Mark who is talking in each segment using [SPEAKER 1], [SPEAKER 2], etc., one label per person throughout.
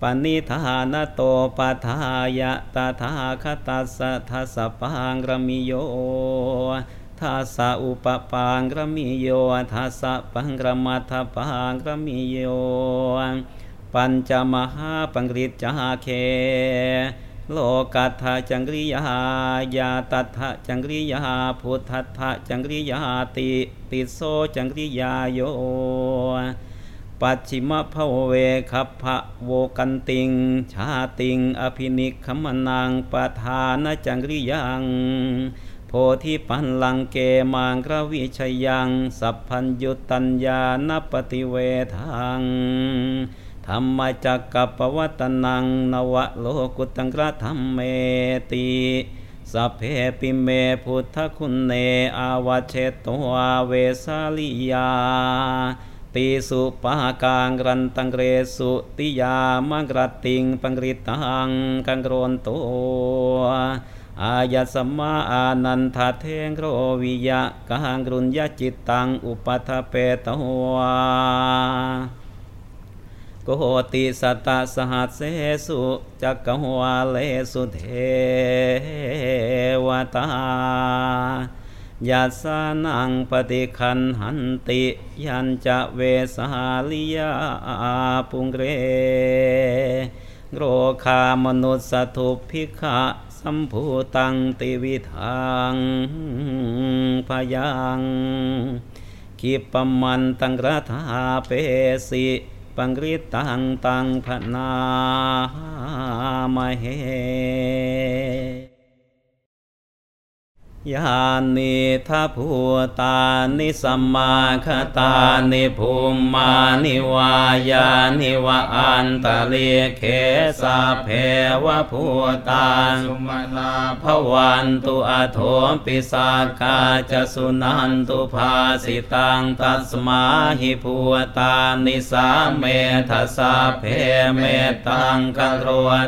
[SPEAKER 1] ปณิธานโตปัฏายะตถาคตัสสะทัสะปังรมิโยทัสสะอุปปังรมิโยทัสสะปังรมัทปังรมิโย ปัญจมหาปังริจาเค โลกัตถจังริยายาตัทธจังริยาพุทธัตถจังริยาติติโสจังริยาโย ปัจฉิมภเวคัพะโวกันติง ชาติง อภินิคมนังปทานจังริยังโพธิปันลังเกมังกรวิชยัง สัพพัญยุตัญญานปฏิเวทังธรรมจักกัปวัตนังนวะโลกุตังกระธรรมเมติสัพเพปิเมพุทธคุณเนอาวเชตัวเวสาลิยา ติสุปะกังรันตังเรสุติยามังกรติงปังกริตังกังโรนตัวอายัสมาอานันทเทงโรวิยะกังกรุญยจิตตังอุปัฏเปตวโกติสัตตสหัสเสสุจักกวาเลสุเทวตา ยัสานังปฏิคันหันติ ยันจะเวสาลิยาปุงเร โรคามนุสถุพิกะสัมภูตังติวิทังพยังคิปมันตังรัฐาเปสิปังริตังตังพนามเห ยานิทัพูตานิสัมมาคตานิภูมานิวายานิวะอันตะเลเขสาเพวะพูตาสุมาลาภวันตุอโถปิสากาจะสุนันตุภาสิตังตัสมาหิพูตานิสาเมทัสาเพเมตังกัโร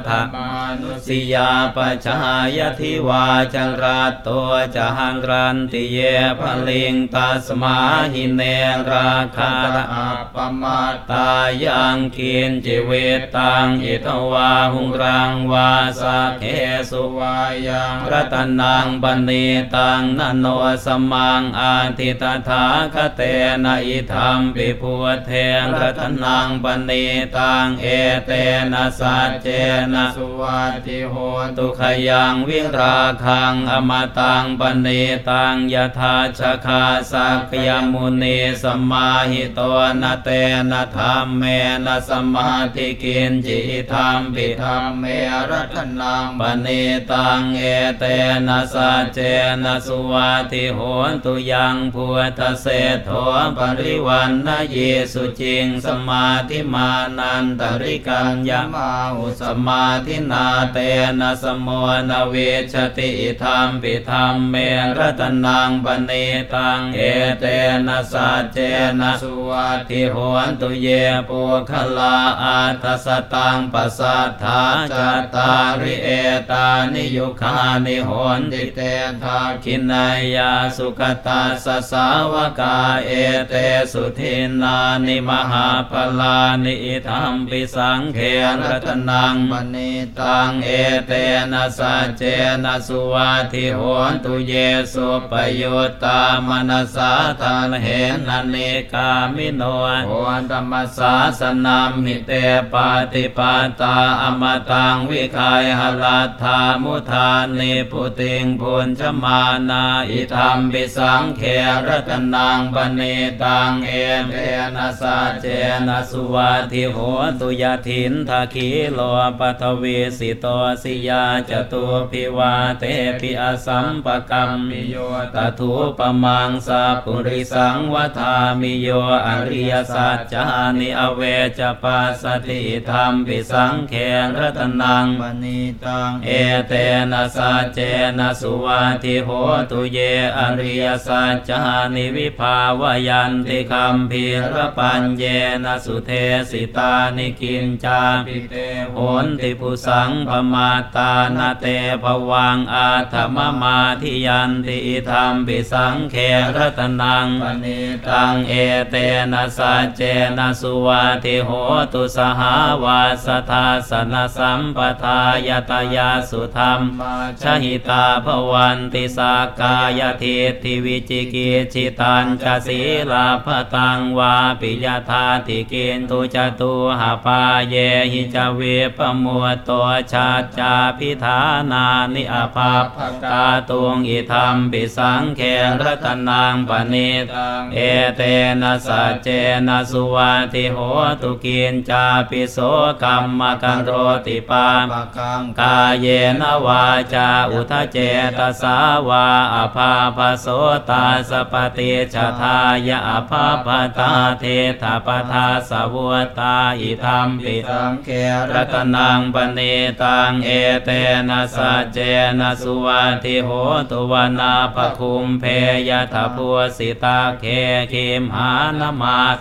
[SPEAKER 1] ธามานุสิยาปชายทิวาจราตัวจหังรันติเยภลิงตัสมาหิเนราคาอัปปมาตายังกินจิเวตังอิทวาหุงรังวาสักเขสุวายังรัตนังปณิตังนโนสมังอาทิตถาคเตนะอิธรรมปิพุเทนรัตนังปณิตังเอเตนะสัจเจนะสุวัติโหตุขยังวิราคังอมตังปณิตังยถาชคาสักยมุนีสมาหิตวนเตนะธรรมเมนะสมาธิกินจิธรรมปิธรรมเมรัตนังปณิตังเอเตนะสัจเจนะสุวัติโหนตุยังพุทธเศธโธปริวันนะเยสุจิงสมาธิมานันตริกัญญามาอุสมาธินาเตนะสมนเวชติธรรมปิธรรมเมรัตนังปณิตังเอเตนะสัจเจนะสุวัติโหนตุเยปุคลาอัตสตังปัสสัทธาจตาริเอตานิยุคานิหนติเตทาคินายาสุขตาสสาวกาเอเตสุทินานิมหาปลานิธรรมปิสังเขรัตนังปณิตังเอเตนะสัจเจนะสุวัติโหนตุเยสุปโยตามนัสาทานเหนันเนกามิโนโอธรรมสาสนามิเตปาติปาตาอมตังวิคายหลัตถามุทานิพุติงพุนชมานาอิธรรมปิสังเขรตนังปณิตังเอเตนะสัจเจนะสุวัติโหตุยทินทาคีโลปัทวีสิโตสิยาจตุพิวาเตปิอสัมปกรรมิโยตถุปมังสาปุริสังวัฏามิโยอริยสัจจานิอเวจปัสสติธรรมปิสังเขรัตนังมณีตังเอเตนะสัจเจนะสุวัติโหตุเยอริยสัจจานิวิภาวยันติคัมภีรปัญเยนะสุเทสิตานิกินจาปิเตโหนติปุสังปมาตานาเตภวังอาธรรมมาทิธิยันติธรรมปิสังเขรัตนัง
[SPEAKER 2] ปณิ
[SPEAKER 1] ตังเอเตนะสัจเจนะสุวาติโหตุสหาวาสทาสนสัมปทายตยาสุธรรมชหิตาภวันติสากายทิทิวิจิกิจิตันจศีลาภตังวาปิยธาติกินตุจตุหาปาเยหิจเวปมัวตัวชาจาพิธานานิอภาพตาตุงอิธรรมปิสังเขรัตนังปณิตั
[SPEAKER 2] ง
[SPEAKER 1] เอเตนะสัจเจนะสุวาติโหตุกินจาปิโสกรรมกันโรติปา
[SPEAKER 2] ปกัง
[SPEAKER 1] กาเยนวาจาอุทเจตสาวาอภาพโสตาสปฏิชทายะอภาพตาเทถาปทาสวุตาอิธรรมปิ
[SPEAKER 2] สังเข
[SPEAKER 1] รัตนังปณิตังเอเตนะสัจเจนะสุวาทิโหตุวนาภคุมเพยทะพัวสิตาเคคิมหานมา
[SPEAKER 2] ส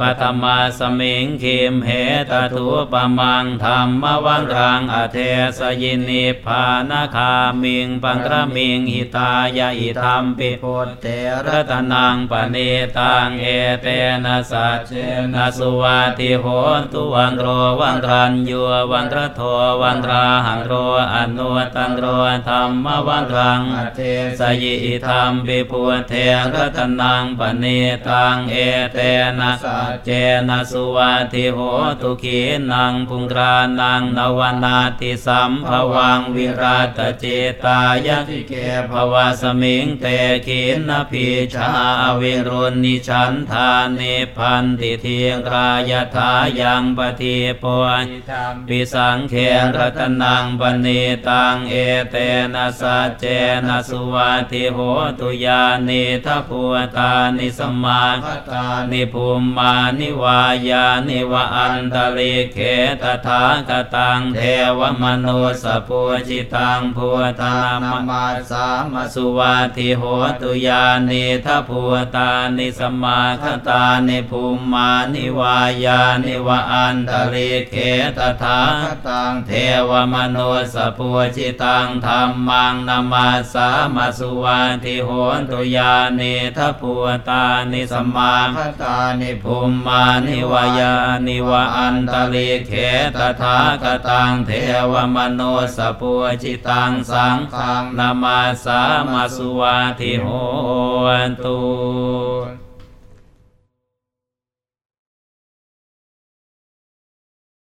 [SPEAKER 1] ปฐมาสมิงคิมเหตทุปมังธรรมวังรังอเทสยินิพานาคามิงปังกระมิงหิตายะอิธรรมปิ
[SPEAKER 2] พุทเถ
[SPEAKER 1] รั
[SPEAKER 2] ระ
[SPEAKER 1] ตนังปณิตังเอเตนะสัจเจนะสุวาติโหตุวันโรวันรันยัววันระโทวันราหังโรอนุตันโรธรรมวันรัง
[SPEAKER 2] อเท
[SPEAKER 1] สยิธรรมปิพุทเทรัตนังปณิตังเอเตนะสัจเจนะสุวาทิโหตุขีนังพุงตรานังนวนาติสัมภวังวิราตเจตายะ
[SPEAKER 2] ติเก
[SPEAKER 1] ภะวัสมิงเตขีณะพีชา อะวิรุฬหิฉันทานิพพันติ ธีรายะถายัมปะทีโป
[SPEAKER 2] อิทัม
[SPEAKER 1] ปิสังเฆ ระตะนัง ปะณีตังเอเตนะสัจเจนะสุวัตถิโหตุยานีธะ ภูตานิสะมา
[SPEAKER 2] คะตานิ
[SPEAKER 1] ภุมมานิวายานิวะอันตะลิกเขตถาคตังเทวมนุสปุจิตังพุ
[SPEAKER 2] ตานา
[SPEAKER 1] ม
[SPEAKER 2] มาสาม
[SPEAKER 1] สุวาทิโหตุยานิทัพพุตานิสมมาคตานิภูมานิวายานิวะอันตลิเขตถา
[SPEAKER 2] คตัง
[SPEAKER 1] เทวมนุสปุจิตังธรรมังนามาสามาสุวาทิโหตุยานิทัพพุตานิสมมา
[SPEAKER 2] คตานิ
[SPEAKER 1] ภูมิมานิวายานิวะอันตลิเขตถาคตังเทวมโนสปุจิตังสังฆังนามาสามาสุวาทิโหตุ